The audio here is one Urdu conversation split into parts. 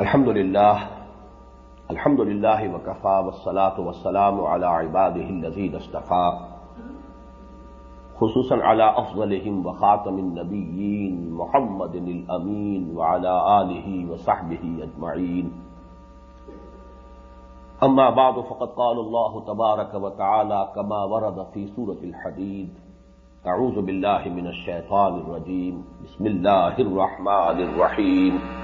الحمد لله الحمد لله وكفى والصلاة والسلام على عباده الذين اصطفى خصوصا على أفضلهم وخاتم النبيين محمد الأمين وعلى آله وصحبه أجمعين أما بعد، فقد قال الله تبارك وتعالى كما ورد في سورة الحديد أعوذ بالله من الشيطان الرجيم بسم الله الرحمن الرحيم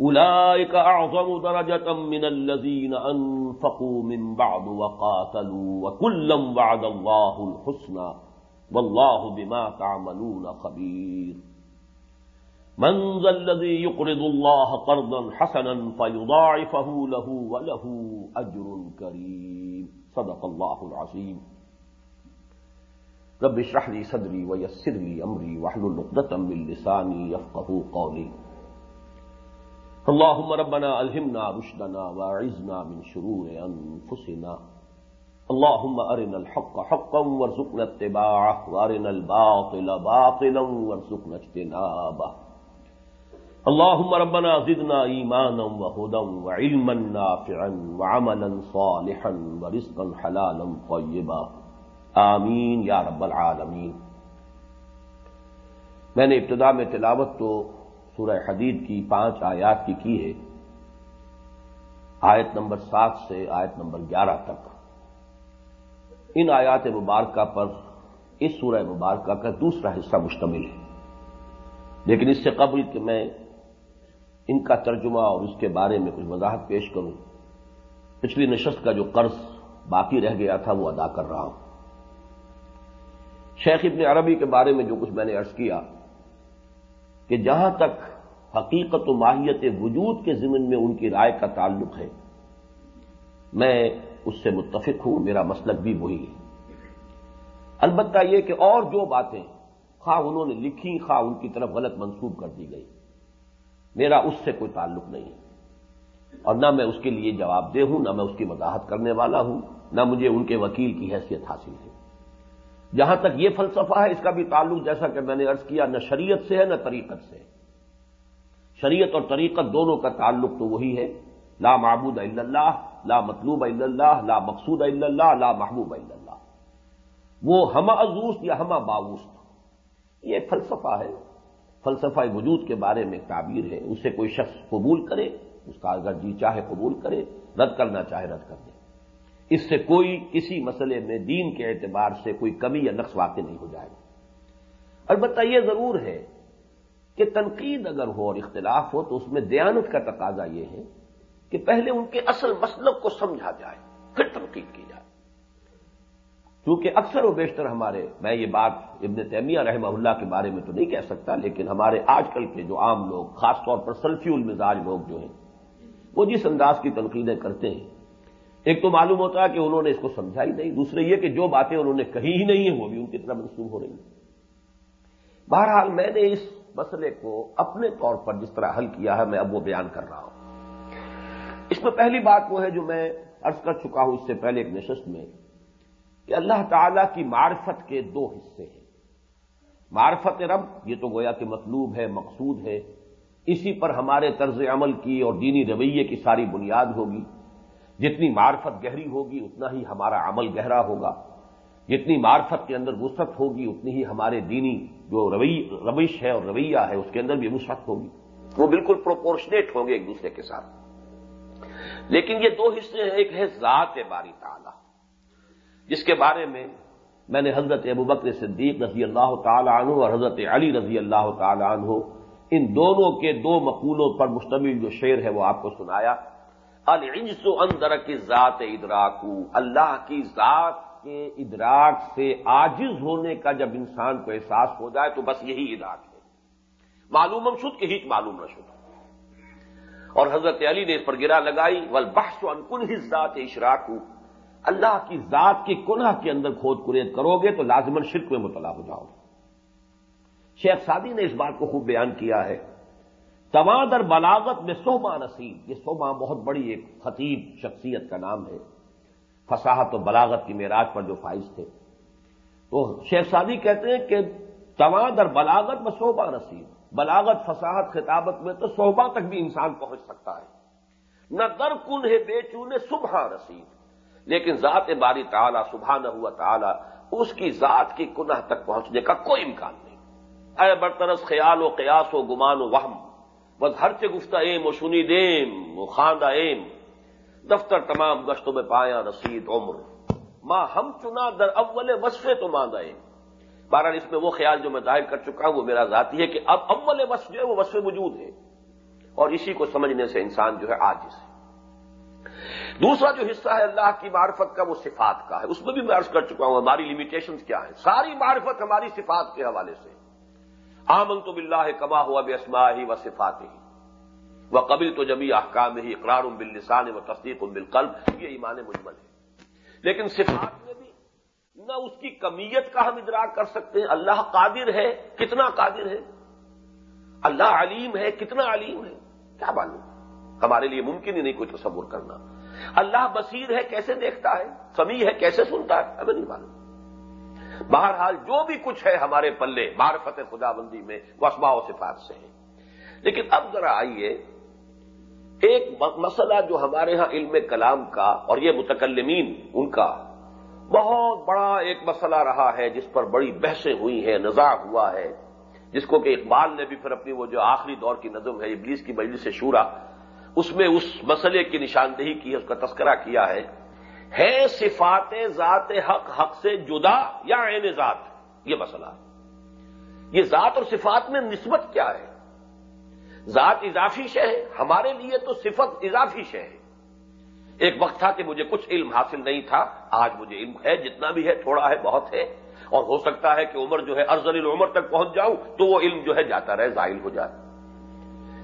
أولئك أعظم درجة من الذين أنفقوا من بعد وقاتلوا وكلا وعد الله الحسنى والله بما تعملون خبير. من ذا الذي يقرض الله قرضا حسنا فيضاعفه له وله أجر كريم. صدق الله العظيم. رب اشرح لي صدري ويسر لي أمري واحلل عقدة من لساني يفقهوا قولي. اللهم ربنا ألهمنا رشدنا واعذنا من شرور أنفسنا. اللهم أرنا الحق حقا وارزقنا اتباعه، وأرنا الباطل باطلا وارزقنا اجتنابه. اللهم ربنا زدنا ایمانا وهدى وعلما نافعا وعملا صالحا ورزقا حلالا طيبا. آمین یا رب العالمین میں نے ابتدا میں تلاوت تو سورہ حدید کی پانچ آیات کی کی ہے؟ آیت نمبر سات سے آیت نمبر گیارہ تک۔ ان آیات مبارکہ پر اس سورہ مبارکہ کا دوسرا حصہ مشتمل ہے۔ لیکن اس سے قبل کہ میں ان کا ترجمہ اور اس کے بارے میں کچھ وضاحت پیش کروں، پچھلی نشست کا جو قرض باقی رہ گیا تھا وہ ادا کر رہا ہوں۔ شیخ ابن عربی کے بارے میں جو کچھ میں نے عرض کیا کہ جہاں تک حقیقت و ماہیت وجود کے ضمن میں ان کی رائے کا تعلق ہے، میں اس سے متفق ہوں، میرا مسلک بھی وہی ہے۔ البتہ یہ کہ اور جو باتیں خواہ انہوں نے لکھی، خواہ ان کی طرف غلط منسوب کر دی گئی، میرا اس سے کوئی تعلق نہیں اور نہ میں اس کے لیے جواب دہ ہوں، نہ میں اس کی وضاحت کرنے والا ہوں، نہ مجھے ان کے وکیل کی حیثیت حاصل ہے۔ جہاں تک یہ فلسفہ ہے، اس کا بھی تعلق جیسا کہ میں نے ارض کیا، نہ شریعت سے ہے، نہ طریقت سے۔ شریعت اور طریقت دونوں کا تعلق تو وہی ہے۔ لا معبود الا اللہ، لا مطلوب الا اللہ، لا مقصود الا اللہ، لا محبوب الا اللہ۔ وہ ہما ازوست یا ہما باوست یہ فلسفہ ہے۔ فلسفہ وجود کے بارے میں تعبیر ہے۔ اسے کوئی شخص قبول کرے، اس کا اگر جی چاہے قبول کرے، رد کرنا چاہے رد کر دے۔ اس سے کوئی کسی مسئلے میں دین کے اعتبار سے کوئی کمی یا نقص واقع نہیں ہو جائے گا۔ البتہ یہ ضرور ہے کہ تنقید اگر ہو اور اختلاف ہو تو اس میں دیانت کا تقاضا یہ ہے کہ پہلے ان کے اصل مسلک کو سمجھا جائے، پھر تنقید کی جائے۔ کیونکہ اکثر و بیشتر ہمارے، میں یہ بات ابن تیمیہ رحمہ اللہ کے بارے میں تو نہیں کہہ سکتا، لیکن ہمارے آج کل کے جو عام لوگ، خاص طور پر سلفی المزاج لوگ جو ہیں، وہ جس انداز کی تنقیدیں کرتے ہیں ایک تو معلوم ہوتا ہے کہ انہوں نے اس کو سمجھا ہی نہیں، دوسرے یہ کہ جو باتیں انہوں نے کہی ہی نہیں ہیں، وہ بھی ان کی طرح منسوخ ہو رہی ہیں۔ بہرحال میں نے اس مسئلے کو اپنے طور پر جس طرح حل کیا ہے، میں اب وہ بیان کر رہا ہوں۔ اس میں پہلی بات وہ ہے جو میں عرض کر چکا ہوں اس سے پہلے ایک نشست میں، کہ اللہ تعالی کی معرفت کے دو حصے ہیں۔ معرفت رب، یہ تو گویا کہ مطلوب ہے، مقصود ہے، اسی پر ہمارے طرز عمل کی اور دینی رویے کی ساری بنیاد ہوگی۔ جتنی معرفت گہری ہوگی اتنا ہی ہمارا عمل گہرا ہوگا۔ جتنی معرفت کے اندر وسعت ہوگی اتنی ہی ہمارے دینی جو روش ہے اور رویہ ہے اس کے اندر بھی وسعت ہوگی۔ وہ بالکل پروپورشنیٹ ہوں گے ایک دوسرے کے ساتھ۔ لیکن یہ دو حصے ہیں، ایک ہے ذات باری تعالی، جس کے بارے میں میں نے حضرت ابو بکر صدیق رضی اللہ تعالی عنہ اور حضرت علی رضی اللہ تعالی عنہ، ان دونوں کے دو مقولوں پر مشتمل جو شعر ہے وہ آپ کو سنایا۔ الجس اندر کی ذات ادراکو، اللہ کی ذات کے ادراک سے آجز ہونے کا جب انسان کو احساس ہو جائے تو بس یہی ادراک ہے۔ معلوم ہم شد کہ ہیچ معلوم نہ شد۔ اور حضرت علی نے اس پر گرا لگائی ول بخش انکن ہی ذات اشراک اللہ کی ذات کی کنہ کے اندر کھود کرید کرو گے تو لازمن شرک میں مطلع ہو جاؤ شیخ سادی نے اس بات کو خوب بیان کیا ہے۔ توادر بلاغت میں سوما نصیب. یہ سوما بہت بڑی ایک خطیب شخصیت کا نام ہے. فصاحت و بلاغت کی معراج پر جو فائز تھے. تو شیخ سادی کہتے ہیں کہ توادر بلاغت میں صوبہ نصیب. بلاغت فصاحت خطابت میں تو صوبہ تک بھی انسان پہنچ سکتا ہے. نہ در کن ہے بے چونے صبح رسید لیکن ذات باری تعالی صبح نہ ہوا تعالی اس کی ذات کی کنہ تک پہنچنے کا کوئی امکان نہیں. اے برطرس خیال و قیاس و گمان و وہم. بس ہر سے گفتہ ایم و شنی دیم و خاندہ ایم۔ دفتر تمام گشتوں میں پایا رسید عمر۔ ماں ہم چنا در اول وصفے تو ماندائیں بہرحال اس میں وہ خیال جو میں ظاہر کر چکا ہوں وہ میرا ذاتی ہے کہ اب اول وصف جو ہے وہ وصف موجود ہے اور اسی کو سمجھنے سے انسان جو ہے آج سے دوسرا جو حصہ ہے اللہ کی معرفت کا وہ صفات کا ہے۔ اس میں بھی میں عرض کر چکا ہوں ہماری لمیٹیشن کیا ہیں؟ ساری معرفت ہماری صفات کے حوالے سے۔ آمن تو بلّہ کما ہوا بے اسما ہی و صفات ہی وہ قبل تو جبھی احکام ہی اقرار ام باللسان و تصدیق بالقلب، یہ ایمان مجمل ہے۔ لیکن صفات میں بھی نہ اس کی کمیت کا ہم ادراک کر سکتے ہیں، اللہ قادر ہے، کتنا قادر ہے؟ اللہ علیم ہے، کتنا علیم ہے؟ کیا معلوم؟ ہمارے لیے ممکن ہی نہیں کوئی تصور کرنا۔ اللہ بصیر ہے، کیسے دیکھتا ہے؟ سمی ہے، کیسے سنتا ہے؟ ہمیں نہیں معلوم۔ بہرحال جو بھی کچھ ہے ہمارے پلے معرفت خدا بندی میں وہ و صفات سے ہے لیکن اب ذرا آئیے ایک مسئلہ جو ہمارے ہاں علم کلام کا اور یہ متکلمین ان کا بہت بڑا ایک مسئلہ رہا ہے جس پر بڑی بحثیں ہوئی ہیں، نزاع ہوا ہے۔ جس کو کہ اقبال نے بھی پھر اپنی وہ جو آخری دور کی نظم ہے، ابلیس کی مجلس سے شورا، اس میں اس مسئلے کی نشاندہی کی ہے، اس کا تذکرہ کیا ہے۔ ہے صفات ذات حق حق سے جدا یا عین ذات؟ یہ مسئلہ یہ ذات اور صفات میں نسبت کیا ہے؟ ذات اضافی شے ہے، ہمارے لیے تو صفت اضافی شے ہے۔ ایک وقت تھا کہ مجھے کچھ علم حاصل نہیں تھا، آج مجھے علم ہے، جتنا بھی ہے، تھوڑا ہے، بہت ہے۔ اور ہو سکتا ہے کہ عمر جو ہے ارزل العمر تک پہنچ جاؤں تو وہ علم جو ہے جاتا رہے، زائل ہو جائے۔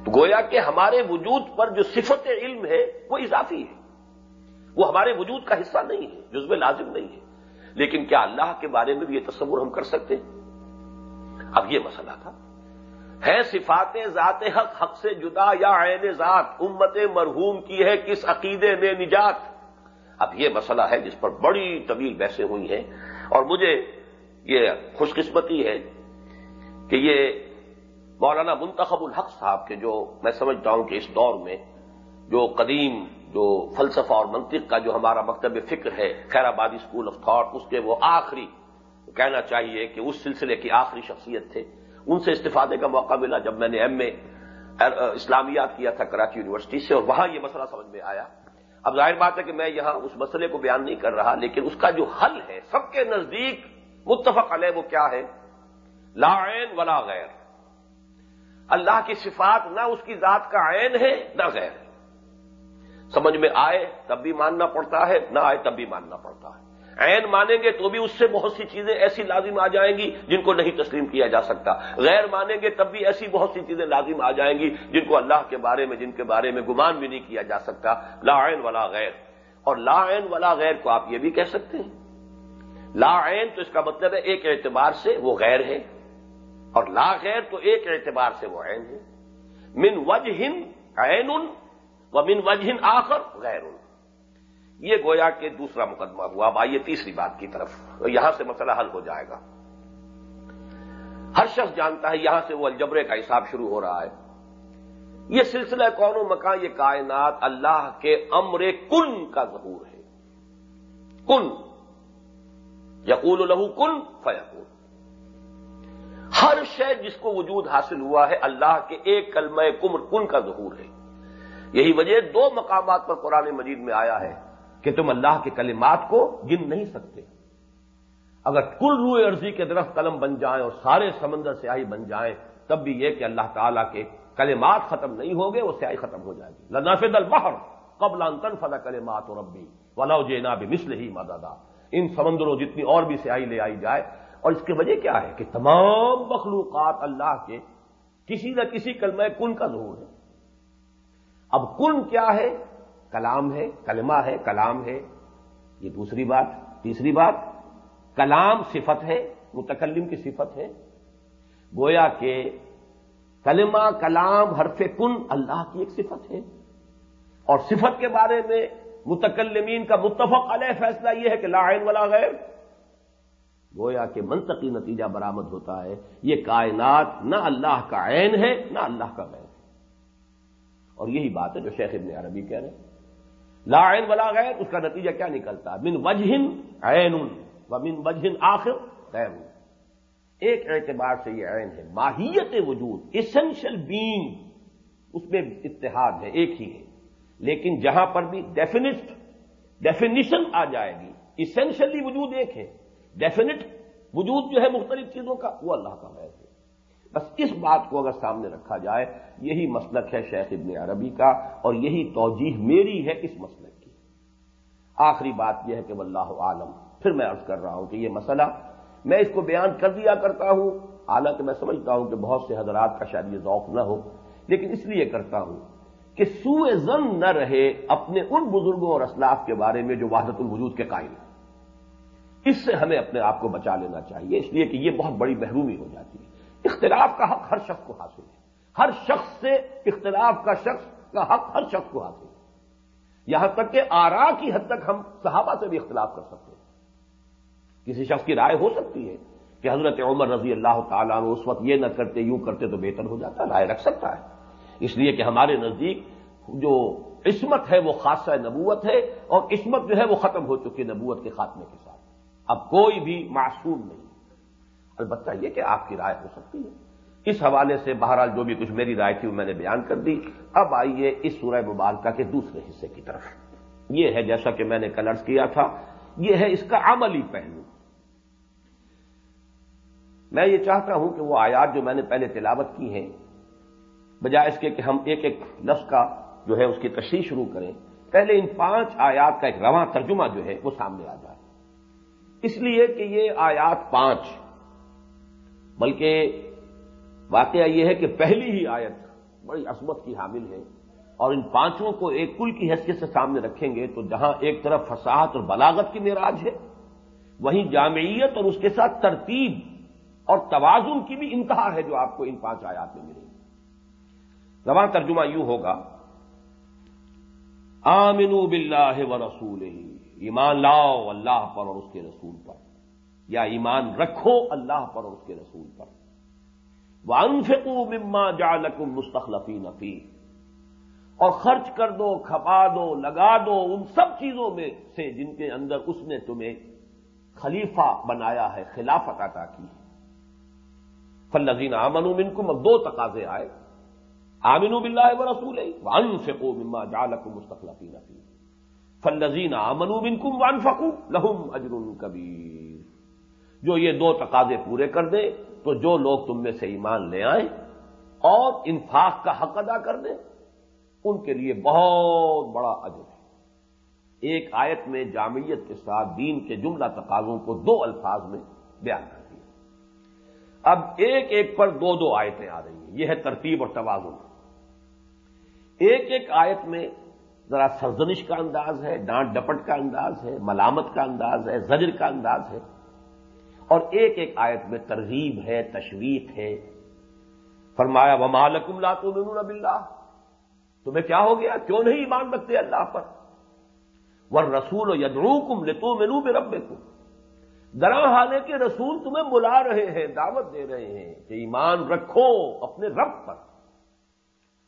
تو گویا کہ ہمارے وجود پر جو صفت علم ہے، وہ اضافی ہے۔ وہ ہمارے وجود کا حصہ نہیں ہے جز میں لازم نہیں ہے۔ لیکن کیا اللہ کے بارے میں بھی یہ تصور ہم کر سکتے ہیں؟ اب یہ مسئلہ تھا۔ ہے صفات ذات حق حق سے جدا یا عین ذات؟ امت مرحوم کی ہے کس عقیدے میں نجات؟ اب یہ مسئلہ ہے جس پر بڑی طویل بحثیں ہوئی ہیں۔ اور مجھے یہ خوش قسمتی ہے کہ یہ مولانا منتخب الحق صاحب کے جو میں سمجھتا ہوں کہ اس دور میں جو قدیم جو فلسفہ اور منطق کا جو ہمارا مکتب فکر ہے خیر آبادی اسکول آف تھاٹ اس کے وہ آخری کہنا چاہیے کہ اس سلسلے کی آخری شخصیت تھے۔ ان سے استفادے کا موقع ملا جب میں نے ایم اے اسلامیات کیا تھا، کراچی یونیورسٹی سے، اور وہاں یہ مسئلہ سمجھ میں آیا۔ اب ظاہر بات ہے کہ میں یہاں اس مسئلے کو بیان نہیں کر رہا، لیکن اس کا جو حل ہے، سب کے نزدیک متفق علیہ وہ کیا ہے؟ لا عین ولا غیر۔ اللہ کی صفات نہ اس کی ذات کا عین ہے، نہ غیر۔ سمجھ میں آئے تب بھی ماننا پڑتا ہے، نہ آئے تب بھی ماننا پڑتا ہے۔ عین مانیں گے تو بھی اس سے بہت سی چیزیں ایسی لازم آ جائیں گی جن کو نہیں تسلیم کیا جا سکتا۔ غیر مانیں گے تب بھی ایسی بہت سی چیزیں لازم آ جائیں گی جن کو اللہ کے بارے میں، جن کے بارے میں گمان بھی نہیں کیا جا سکتا۔ لا عین ولا غیر۔ اور لا عین ولا غیر کو آپ یہ بھی کہہ سکتے ہیں۔ لا عین تو اس کا مطلب ہے ایک اعتبار سے وہ غیر ہے۔ اور لا غیر تو ایک اعتبار سے وہ عین ہے۔ من وجہ عین و من وجہ آخر غیر یہ گویا کہ دوسرا مقدمہ ہوا۔ اب آئیے تیسری بات کی طرف۔ یہاں سے مسئلہ حل ہو جائے گا۔ ہر شخص جانتا ہے یہاں سے وہ الجبرے کا حساب شروع ہو رہا ہے۔ یہ سلسلہ کون و مکان، یہ کائنات اللہ کے امر کن کا ظہور ہے۔ کن۔ یقول لہو کن فیقول۔ ہر شے جس کو وجود حاصل ہوا ہے، اللہ کے ایک کلمہ کمر، کن کا ظہور ہے۔ یہی وجہ دو مقامات پر قرآن مجید میں آیا ہے کہ تم اللہ کے کلمات کو گن نہیں سکتے۔ اگر کل روئے عرضی کے درخت قلم بن جائیں اور سارے سمندر سیاہی بن جائیں، تب بھی یہ کہ اللہ تعالیٰ کے کلمات ختم نہیں ہوں گے، وہ سیاہی ختم ہو جائے گی۔ لنافد البحر قبل انتن فلا کلمات اور ربی ولا جینا بھی مسل ہی مدادا ان سمندروں جتنی اور بھی سیاہی لے آئی جائے۔ اور اس کی وجہ کیا ہے کہ تمام مخلوقات اللہ کے کسی نہ کسی کلمہ کن کا ظہور ہے۔ اب کن کیا ہے؟ کلام ہے، کلمہ ہے، کلام ہے۔ یہ دوسری بات، تیسری بات، کلام صفت ہے، متکلم کی صفت ہے۔ گویا کہ کلمہ، کلام، حرف کن اللہ کی ایک صفت ہے۔ اور صفت کے بارے میں متکلمین کا متفق علیہ فیصلہ یہ ہے کہ لا عین ولا غیر گویا کہ منطقی نتیجہ برآمد ہوتا ہے۔ یہ کائنات نہ اللہ کا عین ہے، نہ اللہ کا غیر اور یہی بات ہے جو شیخ ابن عربی کہہ رہے ہیں۔ لا عین ولا غیر، اس کا نتیجہ کیا نکلتا؟ من وجہن عین و من وجہن آخر غیر ایک اعتبار سے یہ عین ہے۔ ماہیت وجود اسینشل بینگ اس میں اتحاد ہے، ایک ہی ہے۔ لیکن جہاں پر بھی ڈیفینٹ ڈیفینیشن آ جائے گی اسینشلی وجود ایک ہے۔ ڈیفینٹ وجود جو ہے مختلف چیزوں کا، وہ اللہ کا ہے۔ بس اس بات کو اگر سامنے رکھا جائے، یہی مسلک ہے شیخ ابن عربی کا، اور یہی توجیح میری ہے اس مسلک کی۔ آخری بات یہ ہے کہ واللہ عالم پھر میں عرض کر رہا ہوں کہ یہ مسئلہ میں اس کو بیان کر دیا کرتا ہوں۔ حالانکہ میں سمجھتا ہوں کہ بہت سے حضرات کا شاید یہ ذوق نہ ہو، لیکن اس لیے کرتا ہوں کہ سوئے زن نہ رہے اپنے ان بزرگوں اور اسلاف کے بارے میں جو وحدت الوجود کے قائم ہیں۔ اس سے ہمیں اپنے آپ کو بچا لینا چاہیے، اس لیے کہ یہ بہت بڑی محرومی ہو جاتی ہے۔ اختلاف کا حق ہر شخص کو حاصل ہے۔ ہر شخص سے اختلاف کا شخص کا حق ہر شخص کو حاصل ہے۔ یہاں تک کہ آرا کی حد تک ہم صحابہ سے بھی اختلاف کر سکتے ہیں۔ کسی شخص کی رائے ہو سکتی ہے کہ حضرت عمر رضی اللہ تعالیٰ نے اس وقت یہ نہ کرتے، یوں کرتے تو بہتر ہو جاتا، رائے رکھ سکتا ہے۔ اس لیے کہ ہمارے نزدیک جو عصمت ہے وہ خاصہ نبوت ہے اور عصمت جو ہے وہ ختم ہو چکی نبوت کے خاتمے کے ساتھ۔ اب کوئی بھی معصوم نہیں۔ البتہ یہ کہ آپ کی رائے ہو سکتی ہے۔ اس حوالے سے بہرحال جو بھی کچھ میری رائے تھی وہ میں نے بیان کر دی۔ اب آئیے اس سورہ مبارکہ کے دوسرے حصے کی طرف۔ یہ ہے جیسا کہ میں نے کلرس کیا تھا، یہ ہے اس کا عملی پہلو۔ میں یہ چاہتا ہوں کہ وہ آیات جو میں نے پہلے تلاوت کی ہیں، بجائے اس کے کہ ہم ایک ایک لفظ کا جو ہے اس کی تشریح شروع کریں، پہلے ان پانچ آیات کا ایک رواں ترجمہ جو ہے وہ سامنے آ جائے۔ اس لیے کہ یہ آیات پانچ بلکہ واقعہ یہ ہے کہ پہلی ہی آیت بڑی عصمت کی حامل ہے اور ان پانچوں کو ایک کل کی حیثیت سے سامنے رکھیں گے تو جہاں ایک طرف فساحت اور بلاغت کی معراج ہے، وہیں جامعیت اور اس کے ساتھ ترتیب اور توازن کی بھی انتہا ہے جو آپ کو ان پانچ آیات میں ملے گی۔ رواں ترجمہ یوں ہوگا آمنو باللہ و رسول ایمان لاؤ اللہ پر اور اس کے رسول پر۔ یا ایمان رکھو اللہ پر اور اس کے رسول پر۔ وہ مما جالکم مستخلفی نفی اور خرچ کر دو، کھپا دو، لگا دو ان سب چیزوں میں سے جن کے اندر اس نے تمہیں خلیفہ بنایا ہے، خلافت عطا کی ہے۔ فلزین آمن منکم اب دو تقاضے آئے۔ آمن بلّہ و رسول وان فکو مما جالک مستقلفی نفی فلزین آمن منکم وان فکو لہم اجر کبیر جو یہ دو تقاضے پورے کر دیں تو جو لوگ تم میں سے ایمان لے آئیں اور انفاق کا حق ادا کر دیں، ان کے لیے بہت بڑا اجر ہے۔ ایک آیت میں جامعیت کے ساتھ دین کے جملہ تقاضوں کو دو الفاظ میں بیان کر دیا۔ اب ایک ایک پر دو دو آیتیں آ رہی ہیں۔ یہ ہے ترتیب اور توازن۔ ایک ایک آیت میں ذرا سرزنش کا انداز ہے، ڈانٹ ڈپٹ کا انداز ہے، ملامت کا انداز ہے، زجر کا انداز ہے۔ اور ایک ایک آیت میں ترغیب ہے، تشویق ہے۔ فرمایا و مالکم لاتو بلّہ تمہیں کیا ہو گیا؟ کیوں نہیں ایمان رکھتے اللہ پر؟ ور رسول و یدرو کم لتو مینو میں رب درا حالے کے رسول تمہیں بلا رہے ہیں، دعوت دے رہے ہیں کہ ایمان رکھو اپنے رب پر۔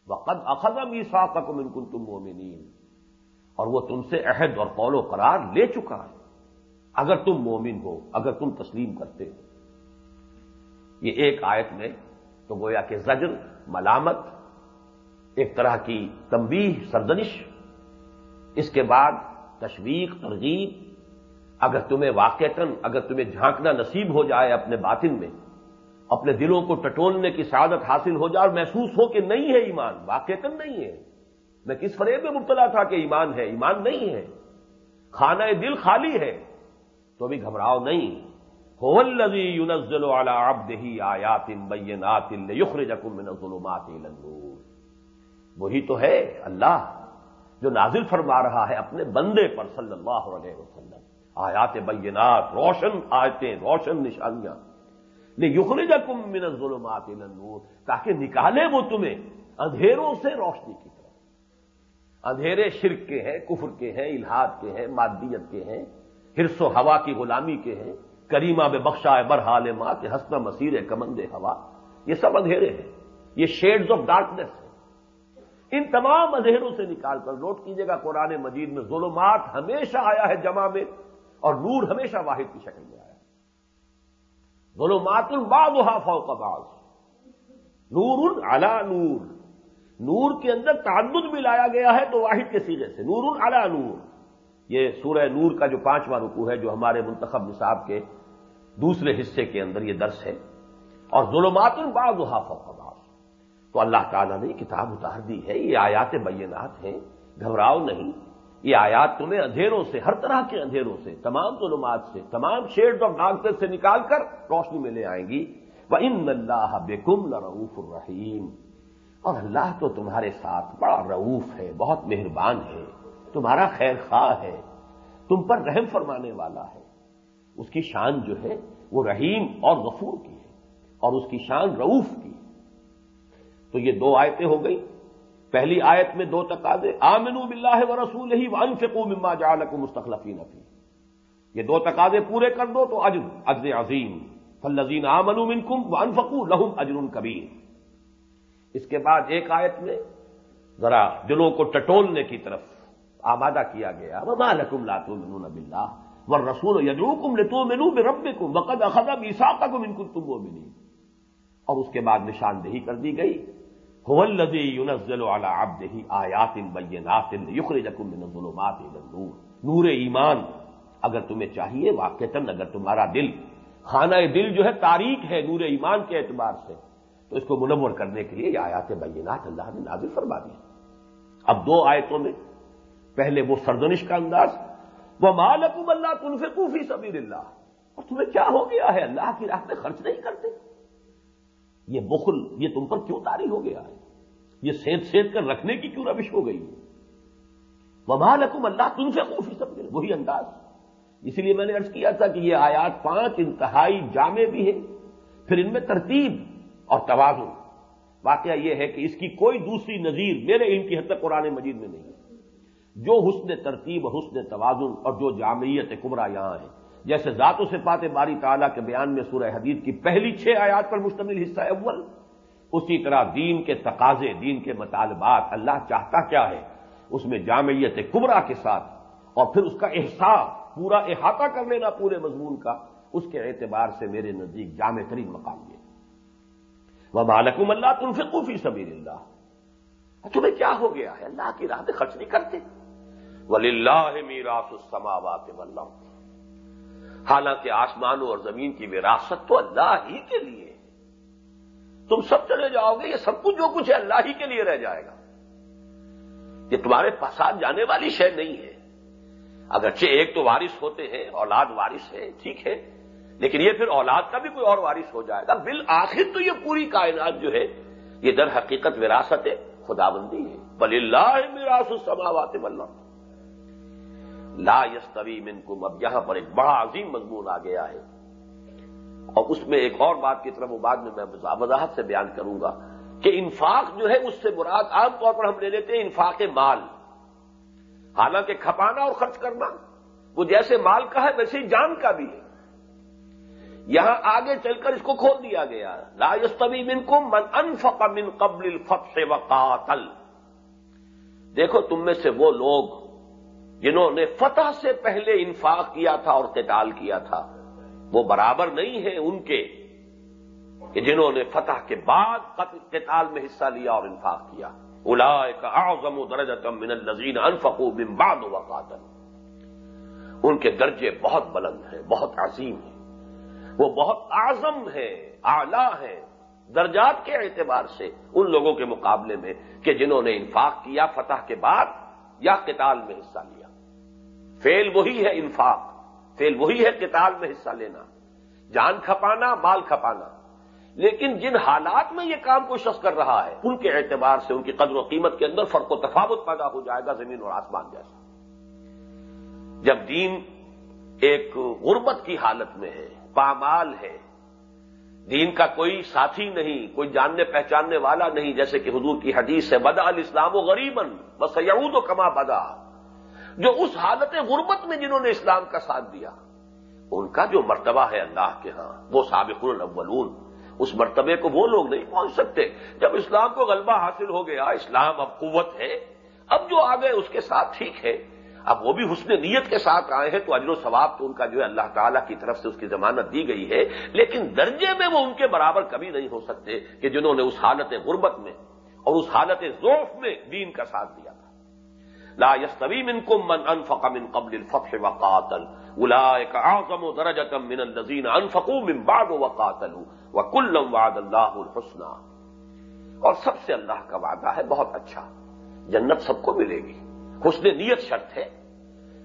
وقت اخذم عیسا تک منکن تم اور وہ تم سے عہد اور قول و قرار لے چکا ہے۔ اگر تم مومن ہو، اگر تم تسلیم کرتے ہو۔ یہ ایک آیت میں تو گویا کہ زجر، ملامت، ایک طرح کی تمبی سردنش اس کے بعد تشویق، ترغیب۔ اگر تمہیں واقعتاً، اگر تمہیں جھانکنا نصیب ہو جائے اپنے باطن میں، اپنے دلوں کو ٹٹولنے کی سعادت حاصل ہو جائے اور محسوس ہو کہ نہیں ہے ایمان، واقعتاً نہیں ہے۔ میں کس فریب میں مبتلا تھا کہ ایمان ہے؟ ایمان نہیں ہے۔ کھانا دل خالی ہے۔ تو ابھی گھبراؤ نہیں۔ ہوزی یونزل والا آپ دہی آیات بینات یخر جکم من ظلمات وہی تو ہے اللہ جو نازل فرما رہا ہے اپنے بندے پر صلی اللہ علیہ وسلم۔ آیات بینات، روشن آیتیں، روشن نشانیاں۔ یخرج کم من ظلمات نور تاکہ نکالے وہ تمہیں اندھیروں سے روشنی کی طرف۔ اندھیرے شرک کے ہیں، کفر کے ہیں، الہاد کے ہیں، مادیت کے ہیں۔ ہرس و ہوا کی غلامی کے ہیں، کریمہ بے بخشا برحال ماں کے ہسنا مسیر کمند ہوا۔ یہ سب اندھیرے ہیں، یہ شیڈز آف ڈارکنیس ہیں۔ ان تمام اندھیروں سے نکال کر نوٹ کیجیے گا، قرآن مجید میں ظلمات ہمیشہ آیا ہے جمع میں اور نور ہمیشہ واحد کی شکل میں آیا ظلمات بعض فوق بعض۔ نور علا نور۔ نور کے اندر تعدد بھی لایا گیا ہے تو واحد کے سیرے سے۔ نور علا نور۔ یہ سورہ نور کا جو پانچواں رکو ہے، جو ہمارے منتخب نصاب کے دوسرے حصے کے اندر یہ درس ہے۔ اور ظلمات بعض فوق بعض۔ تو اللہ تعالیٰ نے کتاب اتار دی ہے، یہ آیات بینات ہیں۔ گھبراؤ نہیں، یہ آیات تمہیں اندھیروں سے، ہر طرح کے اندھیروں سے، تمام ظلمات سے، تمام شیڈ آف ڈاکٹر سے نکال کر روشنی میں لے آئیں گی۔ وہ ان اللہ بیکم رعوف الرحیم اور اللہ تو تمہارے ساتھ بڑا رعوف ہے، بہت مہربان ہے۔ تمہارا خیر خواہ ہے، تم پر رحم فرمانے والا ہے۔ اس کی شان جو ہے، وہ رحیم اور غفور کی ہے اور اس کی شان رعوف کی تو یہ دو آیتیں ہو گئی پہلی آیت میں دو تقاضے آمنو باللہ و رسول ہی وانفقو مما جعلکم مستخلفین فی۔ یہ دو تقاضے پورے کر دو تو اجر اجر عظیم۔ فلزین آمنو منکم وانفقو لہم اجر کبیر۔ اس کے بعد ایک آیت میں، ذرا دلوں کو ٹٹولنے کی طرف۔ آمادہ کیا گیا۔ وما لکم لا تؤمنون باللہ والرسول یدعوکم لتؤمنوا بربکم وقد اخذ میثاقکم ان کنتم مؤمنین اور اس کے بعد نشاندہی کر دی گئی۔ الذي ينزل على عبده آیات بینات یخرجکم من الظلمات الى النور۔ نور ایمان، اگر تمہیں چاہیے واقعتاً، اگر تمہارا دل، خانہ دل جو ہے تاریخ ہے نور ایمان کے اعتبار سے، تو اس کو منور کرنے کے لیے یہ آیات بینات اللہ نے نازل فرما دی۔ اب دو آیتوں میں پہلے وہ سردنش کا انداز وہ مالکم اللہ تنفقوا فی سبیل اللہ اور تمہیں کیا ہو گیا ہے؟ اللہ کی راہ میں خرچ نہیں کرتے۔ یہ بخل یہ تم پر کیوں تاری ہو گیا ہے؟ یہ سیت سیت کر رکھنے کی کیوں ربش ہو گئی؟ وبا لکم اللہ تم سے خوفی سب وہی انداز۔ اسی لیے میں نے ارض کیا تھا کہ یہ آیات پانچ انتہائی جامع بھی ہیں۔ پھر ان میں ترتیب اور توازن۔ واقعہ یہ ہے کہ اس کی کوئی دوسری نظیر میرے علم کی حد تک قرآن مجید میں نہیں ہے۔ جو حسن ترتیب حسن توازن اور جو جامعیت کمرہ یہاں ہے۔ جیسے ذات و صفات باری تعالیٰ کے بیان میں سورہ حدیث کی پہلی چھ آیات پر مشتمل حصہ ہے اول، اسی طرح دین کے تقاضے، دین کے مطالبات، اللہ چاہتا کیا ہے؟ اس میں جامعیت کبرا کے ساتھ اور پھر اس کا احساس، پورا احاطہ کر لینا پورے مضمون کا، اس کے اعتبار سے میرے نزدیک جامع ترین مقام یہ۔ وہ بالکم اللہ تم سے کوفی سبیر اللہ تمہیں کیا ہو گیا ہے؟ اللہ کی راہ خرچ نہیں کرتے۔ ولی اللہ میراث السماوات والارض۔ حالانکہ آسمانوں اور زمین کی وراثت تو اللہ ہی کے لیے۔ تم سب چلے جاؤ گے، یہ سب کچھ جو کچھ ہے اللہ ہی کے لیے رہ جائے گا۔ یہ تمہارے پسند جانے والی شے نہیں ہے۔ اگرچہ ایک تو وارث ہوتے ہیں، اولاد وارث ہے ٹھیک ہے۔ لیکن یہ پھر اولاد کا بھی کوئی اور وارث ہو جائے گا۔ بالآخر تو یہ پوری کائنات جو ہے، یہ در حقیقت وراثت ہے خدا بندی ہے۔ بل اللہ میراث السماوات والارض۔ لا یستوی منکم، اب یہاں پر ایک بڑا عظیم مضمون آ گیا ہے۔ اور اس میں ایک اور بات کی طرف وہ بعد میں میں وضاحت سے بیان کروں گا کہ انفاق جو ہے اس سے مراد عام طور پر ہم لے لیتے ہیں انفاق مال۔ حالانکہ کھپانا اور خرچ کرنا، وہ جیسے مال کا ہے ویسے ہی جان کا بھی ہے۔ یہاں آگے چل کر اس کو کھول دیا گیا۔ لا یستوی من کم من انفق من قبل الفت سے وقاتل۔ دیکھو تم میں سے وہ لوگ جنہوں نے فتح سے پہلے انفاق کیا تھا اور قتال کیا تھا، وہ برابر نہیں ہے ان کے کہ جنہوں نے فتح کے بعد قتال میں حصہ لیا اور انفاق کیا۔ الا اعظم و من الزین انفقو بمباد و قاتل ان کے درجے بہت بلند ہیں، بہت عظیم ہیں۔ وہ بہت اعظم ہیں، اعلی ہیں درجات کے اعتبار سے ان لوگوں کے مقابلے میں کہ جنہوں نے انفاق کیا فتح کے بعد یا قتال میں حصہ لیا۔ فیل وہی ہے انفاق فیل وہی ہے قتال میں حصہ لینا، جان کھپانا، مال کھپانا۔ لیکن جن حالات میں یہ کام کوئی شخص کر رہا ہے، ان کے اعتبار سے ان کی قدر و قیمت کے اندر فرق و تفاوت پیدا ہو جائے گا، زمین اور آسمان جیسا۔ جب دین ایک غربت کی حالت میں ہے، پامال ہے، دین کا کوئی ساتھی نہیں، کوئی جاننے پہچاننے والا نہیں، جیسے کہ حضور کی حدیث ہے، بدا الاسلام و غریبن بس یعود و کما بدا۔ جو اس حالت غربت میں جنہوں نے اسلام کا ساتھ دیا، ان کا جو مرتبہ ہے اللہ کے ہاں وہ سابق الاولون۔ اس مرتبے کو وہ لوگ نہیں پہنچ سکتے۔ جب اسلام کو غلبہ حاصل ہو گیا، اسلام اب قوت ہے، اب جو آ گئے اس کے ساتھ ٹھیک ہے۔ اب وہ بھی حسن نیت کے ساتھ آئے ہیں تو اجر و ثواب تو ان کا جو ہے اللہ تعالیٰ کی طرف سے اس کی ضمانت دی گئی ہے۔ لیکن درجے میں وہ ان کے برابر کبھی نہیں ہو سکتے کہ جنہوں نے اس حالت غربت میں اور اس حالت ذوف میں دین کا ساتھ دیا۔ لا یستوی من کو من انفق من قبل الفتح وقاتل. اولئک اعظم درجه من الذين انفقوا من بعد وقاتلوا. وكلا وعد الله الحسنى. اور سب سے اللہ کا وعدہ ہے بہت اچھا. جنت سب کو ملے گی. حسن نیت شرط ہے.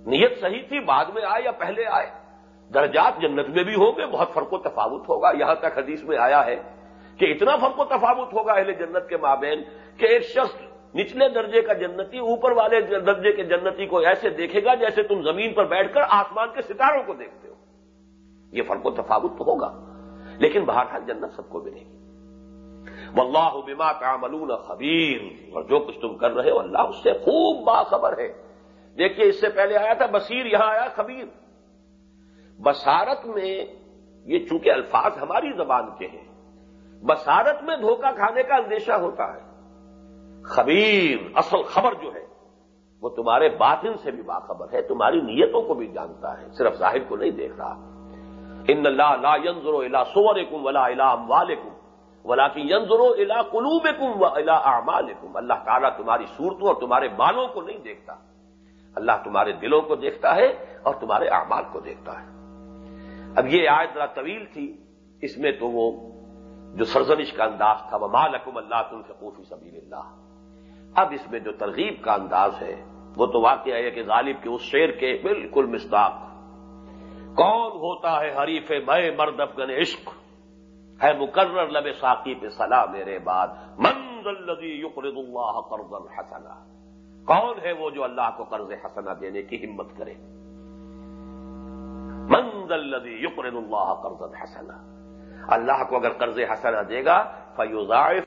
نیت صحیح تھی، بعد میں آئے یا پہلے آئے؟ درجات جنت میں بھی ہوں گے، بہت فرق و تفاوت ہوگا. یہاں تک حدیث میں آیا ہے کہ اتنا فرق و تفاوت ہوگا اہل جنت کے مابین کہ ایک شخص نچلے درجے کا جنتی، اوپر والے درجے کے جنتی کو ایسے دیکھے گا جیسے تم زمین پر بیٹھ کر آسمان کے ستاروں کو دیکھتے ہو۔ یہ فرق و تفاوت تو ہوگا، لیکن بہرحال جنت سب کو ملے گی۔ واللہ بما تعملون خبیر، اور جو کچھ تم کر رہے ہو اللہ اس سے خوب باخبر ہے۔ دیکھیے، اس سے پہلے آیا تھا بصیر، یہاں آیا خبیر۔ بسارت میں یہ چونکہ الفاظ ہماری زبان کے ہیں بسارت میں دھوکہ کھانے کا اندیشہ ہوتا ہے۔ خبیر، اصل خبر جو ہے، وہ تمہارے باطن سے بھی باخبر ہے، تمہاری نیتوں کو بھی جانتا ہے، صرف ظاہر کو نہیں دیکھ رہا۔ ان اللہ لا ينظر الى صوركم ولا الى اموالكم ولا کی ینظرو الا قلوب کم اللہ تعالیٰ تمہاری صورتوں اور تمہارے بالوں کو نہیں دیکھتا۔ اللہ تمہارے دلوں کو دیکھتا ہے اور تمہارے اعمال کو دیکھتا ہے۔ اب یہ آیت ذرا طویل تھی، اس میں تو وہ جو سرزنش کا انداز تھا وہ مالکم اللہ تم فقوفی سبیل اللہ اب اس میں جو ترغیب کا انداز ہے، وہ تو واقعہ ہے کہ غالب کے اس شیر کے بالکل مستاق کون ہوتا ہے حریف میں مرد افغن عشق؟ ہے مقرر لب ساقی پہ سلا میرے بعد منزل یقرض اللہ قرض الحسنا کون ہے وہ جو اللہ کو قرض حسنا دینے کی ہمت کرے؟ منزل یقرض اللہ قرض الحسنا اللہ کو اگر قرض حسنا دے گا فیوزائف